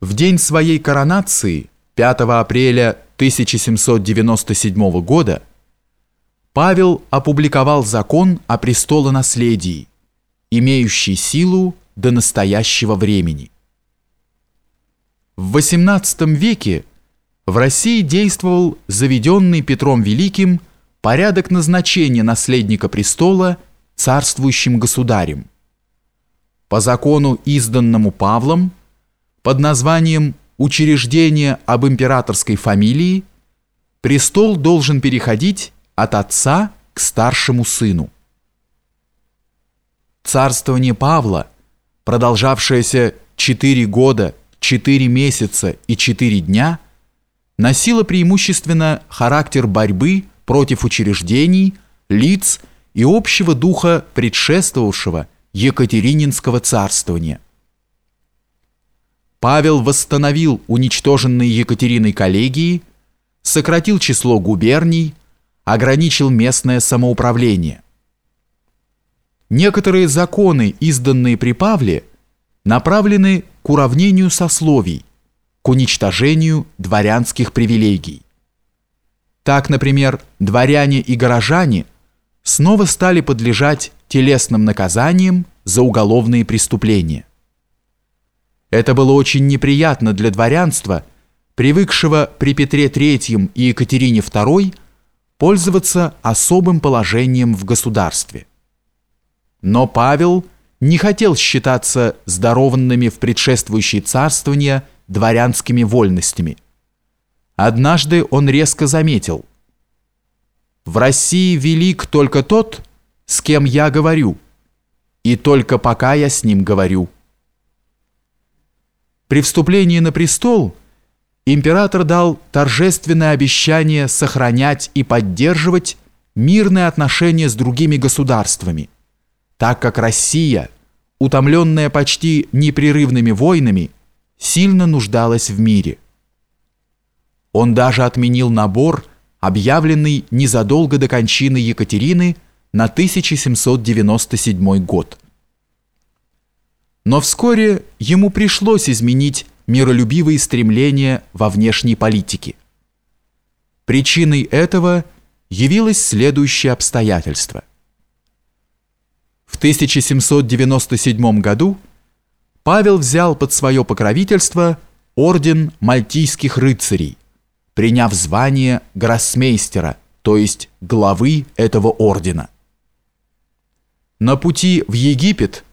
В день своей коронации, 5 апреля 1797 года, Павел опубликовал закон о престолонаследии, имеющий силу до настоящего времени. В XVIII веке в России действовал заведенный Петром Великим порядок назначения наследника престола царствующим государем. По закону, изданному Павлом, под названием «Учреждение об императорской фамилии» престол должен переходить от отца к старшему сыну. Царствование Павла, продолжавшееся 4 года, 4 месяца и 4 дня, носило преимущественно характер борьбы против учреждений, лиц и общего духа предшествовавшего Екатерининского царствования – Павел восстановил уничтоженные Екатериной коллегии, сократил число губерний, ограничил местное самоуправление. Некоторые законы, изданные при Павле, направлены к уравнению сословий, к уничтожению дворянских привилегий. Так, например, дворяне и горожане снова стали подлежать телесным наказаниям за уголовные преступления. Это было очень неприятно для дворянства, привыкшего при Петре III и Екатерине II пользоваться особым положением в государстве. Но Павел не хотел считаться здорованными в предшествующие царствования дворянскими вольностями. Однажды он резко заметил «В России велик только тот, с кем я говорю, и только пока я с ним говорю». При вступлении на престол император дал торжественное обещание сохранять и поддерживать мирные отношения с другими государствами, так как Россия, утомленная почти непрерывными войнами, сильно нуждалась в мире. Он даже отменил набор, объявленный незадолго до кончины Екатерины на 1797 год. Но вскоре ему пришлось изменить миролюбивые стремления во внешней политике. Причиной этого явилось следующее обстоятельство. В 1797 году Павел взял под свое покровительство орден мальтийских рыцарей, приняв звание гроссмейстера, то есть главы этого ордена. На пути в Египет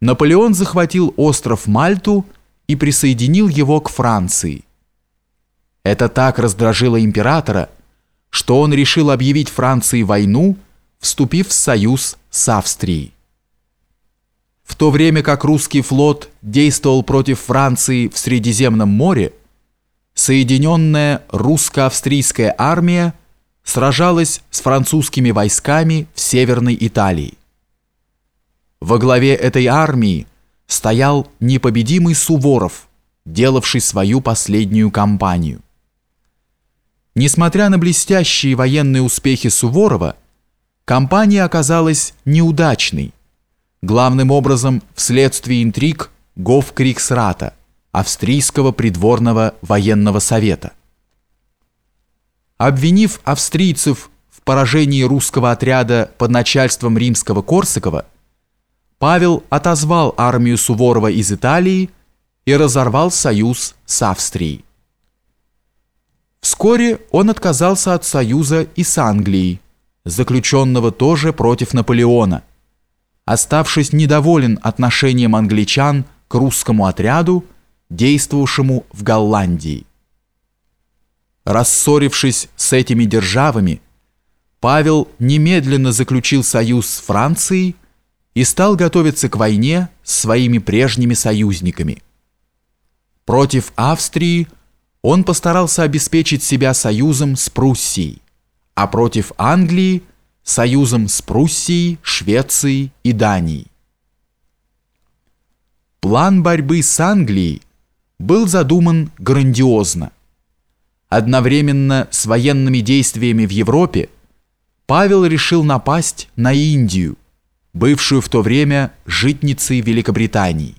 Наполеон захватил остров Мальту и присоединил его к Франции. Это так раздражило императора, что он решил объявить Франции войну, вступив в союз с Австрией. В то время как русский флот действовал против Франции в Средиземном море, соединенная русско-австрийская армия сражалась с французскими войсками в Северной Италии. Во главе этой армии стоял непобедимый Суворов, делавший свою последнюю кампанию. Несмотря на блестящие военные успехи Суворова, кампания оказалась неудачной, главным образом вследствие интриг Гофкриксрата, австрийского придворного военного совета. Обвинив австрийцев в поражении русского отряда под начальством римского Корсакова, Павел отозвал армию Суворова из Италии и разорвал союз с Австрией. Вскоре он отказался от союза и с Англией, заключенного тоже против Наполеона, оставшись недоволен отношением англичан к русскому отряду, действовавшему в Голландии. Рассорившись с этими державами, Павел немедленно заключил союз с Францией и стал готовиться к войне с своими прежними союзниками. Против Австрии он постарался обеспечить себя союзом с Пруссией, а против Англии – союзом с Пруссией, Швецией и Данией. План борьбы с Англией был задуман грандиозно. Одновременно с военными действиями в Европе Павел решил напасть на Индию – бывшую в то время житницей Великобритании.